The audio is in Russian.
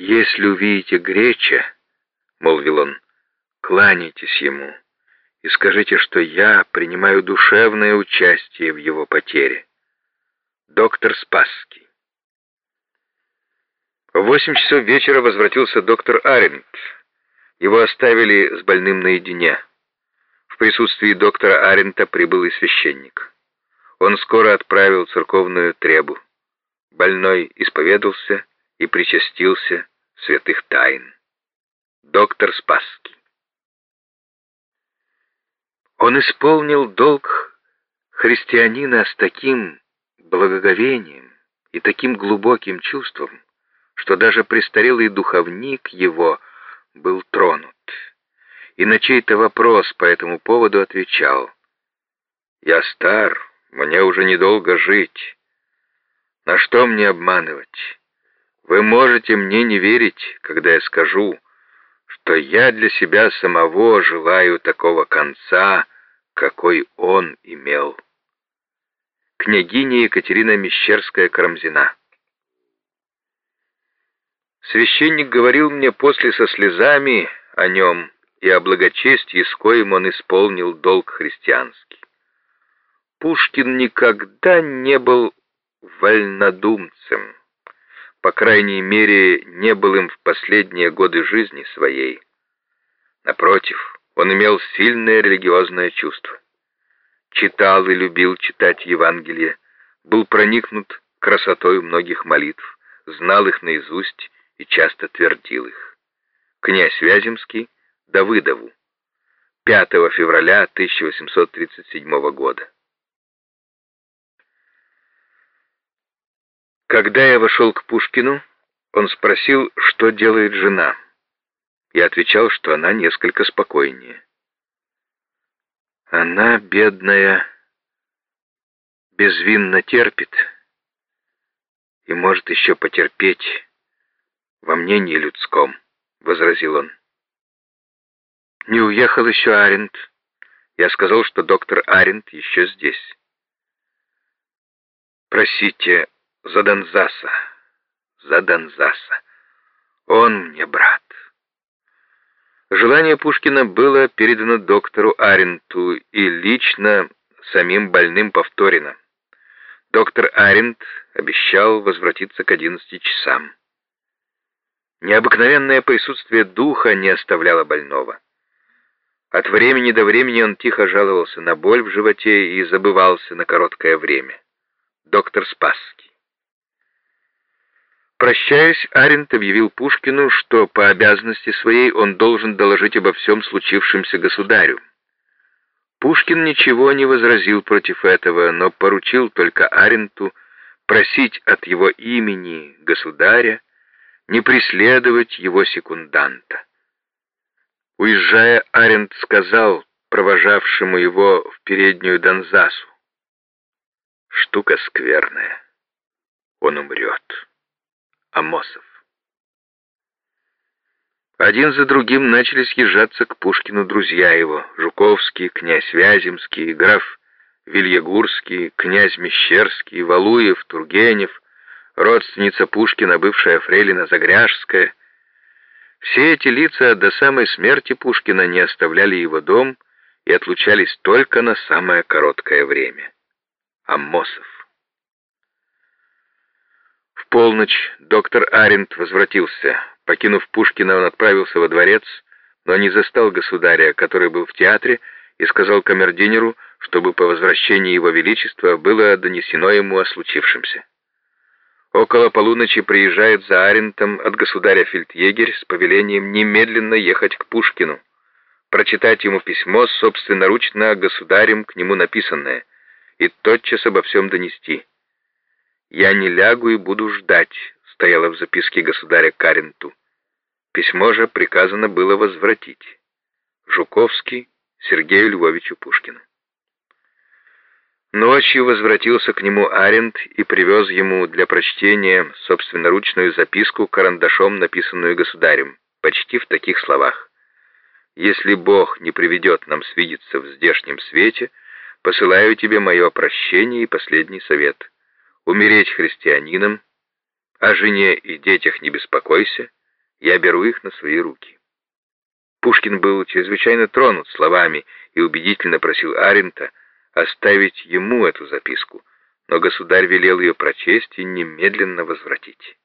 «Если увидите Греча, — молвил он, — кланяйтесь ему и скажите, что я принимаю душевное участие в его потере. Доктор Спасский». В восемь часов вечера возвратился доктор Аренд. Его оставили с больным наедине. В присутствии доктора Арента прибыл и священник. Он скоро отправил церковную требу. Больной исповедался и причастился святых тайн. Доктор Спасский. Он исполнил долг христианина с таким благоговением и таким глубоким чувством, что даже престарелый духовник его был тронут. И на чей-то вопрос по этому поводу отвечал, «Я стар, мне уже недолго жить. На что мне обманывать? Вы можете мне не верить, когда я скажу, что я для себя самого желаю такого конца, какой он имел». Княгиня Екатерина Мещерская-Карамзина Священник говорил мне после со слезами о нем и о благочестии, с коим он исполнил долг христианский. Пушкин никогда не был вольнодумцем, по крайней мере, не был им в последние годы жизни своей. Напротив, он имел сильное религиозное чувство. Читал и любил читать Евангелие, был проникнут красотой многих молитв, знал их наизусть и часто твердил их. Князь Вяземский Давыдову 5 февраля 1837 года. Когда я вошел к Пушкину, он спросил, что делает жена. Я отвечал, что она несколько спокойнее. Она, бедная, безвинно терпит и может еще потерпеть, во мнении людском», — возразил он. «Не уехал еще Аренд. Я сказал, что доктор Аренд еще здесь. Просите за Донзаса, за Донзаса. Он мне брат». Желание Пушкина было передано доктору Аренту и лично самим больным повторено. Доктор Аренд обещал возвратиться к одиннадцати часам. Необыкновенное присутствие духа не оставляло больного. От времени до времени он тихо жаловался на боль в животе и забывался на короткое время. Доктор Спасский. Прощаясь, Арент объявил Пушкину, что по обязанности своей он должен доложить обо всем случившемся государю. Пушкин ничего не возразил против этого, но поручил только Аренту просить от его имени государя не преследовать его секунданта. Уезжая, Аренд сказал провожавшему его в переднюю Донзасу, «Штука скверная. Он умрет. Амосов». Один за другим начали съезжаться к Пушкину друзья его, Жуковский, князь Вяземский, граф Вильягурский, князь Мещерский, Валуев, Тургенев — родственница Пушкина, бывшая фрейлина Загряжская. Все эти лица до самой смерти Пушкина не оставляли его дом и отлучались только на самое короткое время. Аммосов. Полночь доктор Аренд возвратился. Покинув Пушкина, он отправился во дворец, но не застал государя, который был в театре, и сказал камердинеру, чтобы по возвращении его величества было донесено ему о случившемся. Около полуночи приезжает за Арентом от государя фельдъегерь с повелением немедленно ехать к Пушкину, прочитать ему письмо, собственноручно государем к нему написанное, и тотчас обо всем донести. «Я не лягу и буду ждать», — стояло в записке государя Каренту. Письмо же приказано было возвратить. Жуковский Сергею Львовичу Пушкину. Ночью возвратился к нему Аренд и привез ему для прочтения собственноручную записку карандашом, написанную государем, почти в таких словах. «Если Бог не приведет нам свидеться в здешнем свете, посылаю тебе мое прощение и последний совет. Умереть христианином, о жене и детях не беспокойся, Я беру их на свои руки». Пушкин был чрезвычайно тронут словами и убедительно просил Арента оставить ему эту записку, но государь велел ее прочесть и немедленно возвратить.